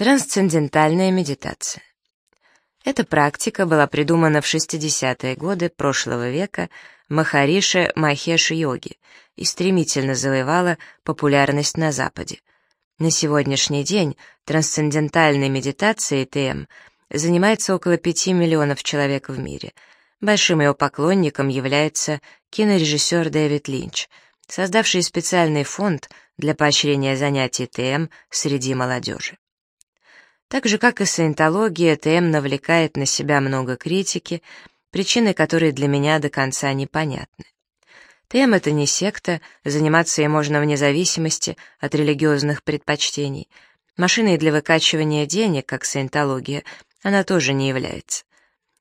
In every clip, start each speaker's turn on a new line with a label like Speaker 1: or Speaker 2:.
Speaker 1: Трансцендентальная медитация. Эта практика была придумана в 60-е годы прошлого века Махарише Махеш йоги и стремительно завоевала популярность на Западе. На сегодняшний день трансцендентальной медитацией ТМ занимается около 5 миллионов человек в мире. Большим его поклонником является кинорежиссер Дэвид Линч, создавший специальный фонд для поощрения занятий ТМ среди молодежи. Так же, как и саентология, ТМ навлекает на себя много критики, причины которой для меня до конца непонятны. ТМ — это не секта, заниматься ей можно вне зависимости от религиозных предпочтений. Машиной для выкачивания денег, как саентология, она тоже не является.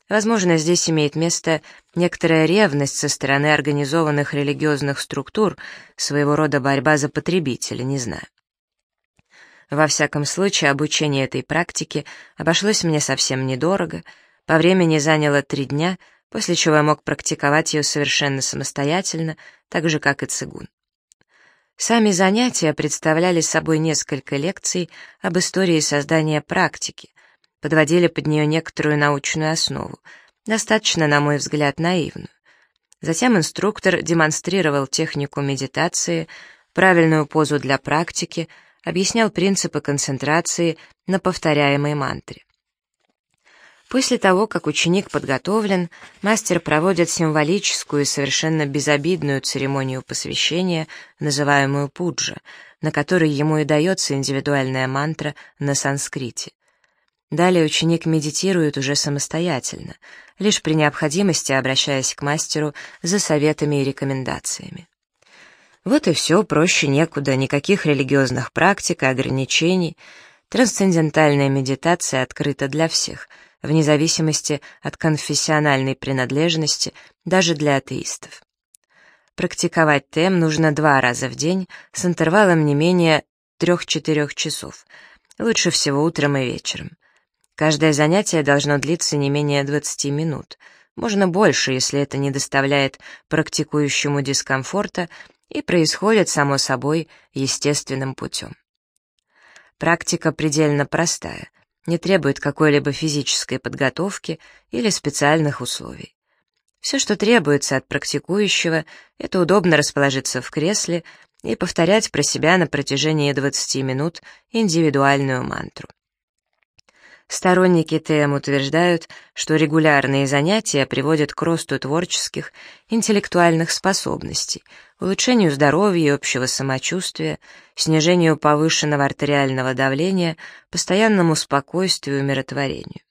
Speaker 1: Возможно, здесь имеет место некоторая ревность со стороны организованных религиозных структур, своего рода борьба за потребителя, не знаю. Во всяком случае, обучение этой практике обошлось мне совсем недорого, по времени заняло три дня, после чего я мог практиковать ее совершенно самостоятельно, так же, как и цигун. Сами занятия представляли собой несколько лекций об истории создания практики, подводили под нее некоторую научную основу, достаточно, на мой взгляд, наивную. Затем инструктор демонстрировал технику медитации, правильную позу для практики, объяснял принципы концентрации на повторяемой мантре. После того, как ученик подготовлен, мастер проводит символическую и совершенно безобидную церемонию посвящения, называемую пуджа, на которой ему и дается индивидуальная мантра на санскрите. Далее ученик медитирует уже самостоятельно, лишь при необходимости обращаясь к мастеру за советами и рекомендациями. Вот и все, проще некуда, никаких религиозных практик и ограничений. Трансцендентальная медитация открыта для всех, вне зависимости от конфессиональной принадлежности, даже для атеистов. Практиковать ТЭМ нужно два раза в день с интервалом не менее 3-4 часов, лучше всего утром и вечером. Каждое занятие должно длиться не менее 20 минут. Можно больше, если это не доставляет практикующему дискомфорта и происходит, само собой, естественным путем. Практика предельно простая, не требует какой-либо физической подготовки или специальных условий. Все, что требуется от практикующего, это удобно расположиться в кресле и повторять про себя на протяжении 20 минут индивидуальную мантру. Сторонники ТМ утверждают, что регулярные занятия приводят к росту творческих, интеллектуальных способностей, улучшению здоровья и общего самочувствия, снижению повышенного артериального давления, постоянному спокойствию и умиротворению.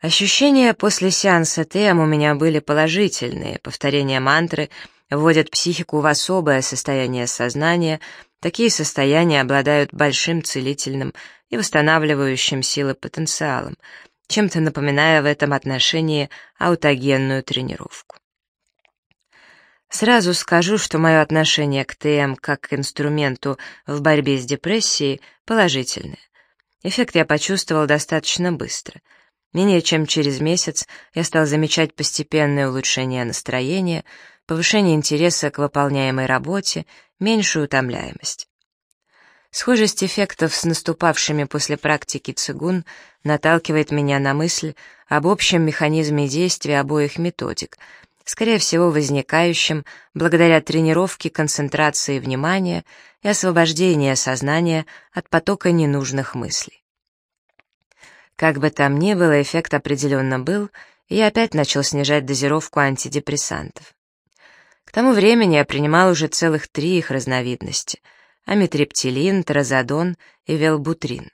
Speaker 1: Ощущения после сеанса ТМ у меня были положительные, повторение мантры вводят психику в особое состояние сознания, такие состояния обладают большим целительным и восстанавливающим силы потенциалом, чем-то напоминая в этом отношении аутогенную тренировку. Сразу скажу, что мое отношение к ТМ как к инструменту в борьбе с депрессией положительное. Эффект я почувствовал достаточно быстро. Менее чем через месяц я стал замечать постепенное улучшение настроения, повышение интереса к выполняемой работе, меньшую утомляемость. Схожесть эффектов с наступавшими после практики цигун наталкивает меня на мысль об общем механизме действия обоих методик, скорее всего возникающем благодаря тренировке концентрации внимания и освобождения сознания от потока ненужных мыслей. Как бы там ни было, эффект определенно был, и я опять начал снижать дозировку антидепрессантов. Тому времени я принимал уже целых три их разновидности — амитриптилин, тразодон и велбутрин.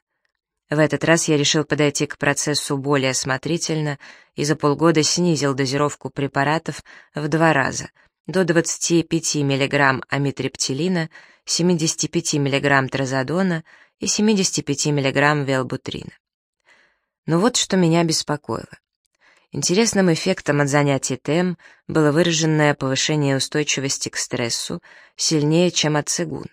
Speaker 1: В этот раз я решил подойти к процессу более осмотрительно и за полгода снизил дозировку препаратов в два раза, до 25 мг амитриптилина, 75 мг тразодона и 75 мг велбутрина. Но вот что меня беспокоило. Интересным эффектом от занятий ТЭМ было выраженное повышение устойчивости к стрессу сильнее, чем от цигуна.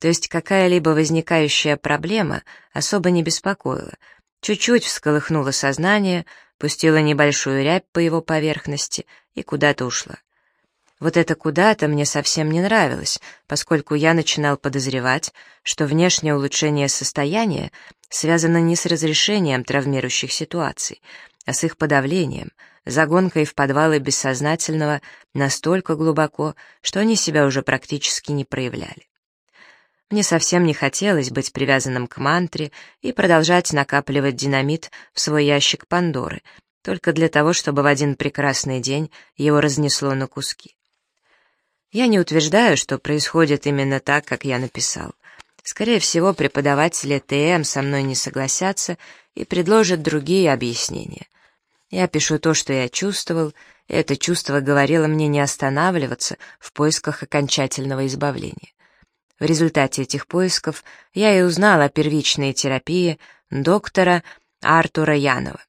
Speaker 1: То есть какая-либо возникающая проблема особо не беспокоила, чуть-чуть всколыхнула сознание, пустила небольшую рябь по его поверхности и куда-то ушла. Вот это куда-то мне совсем не нравилось, поскольку я начинал подозревать, что внешнее улучшение состояния связано не с разрешением травмирующих ситуаций, с их подавлением, загонкой в подвалы бессознательного настолько глубоко, что они себя уже практически не проявляли. Мне совсем не хотелось быть привязанным к мантре и продолжать накапливать динамит в свой ящик Пандоры, только для того, чтобы в один прекрасный день его разнесло на куски. Я не утверждаю, что происходит именно так, как я написал. Скорее всего, преподаватели ТМ со мной не согласятся и предложат другие объяснения. Я пишу то, что я чувствовал, и это чувство говорило мне не останавливаться в поисках окончательного избавления. В результате этих поисков я и узнал о первичной терапии доктора Артура Янова.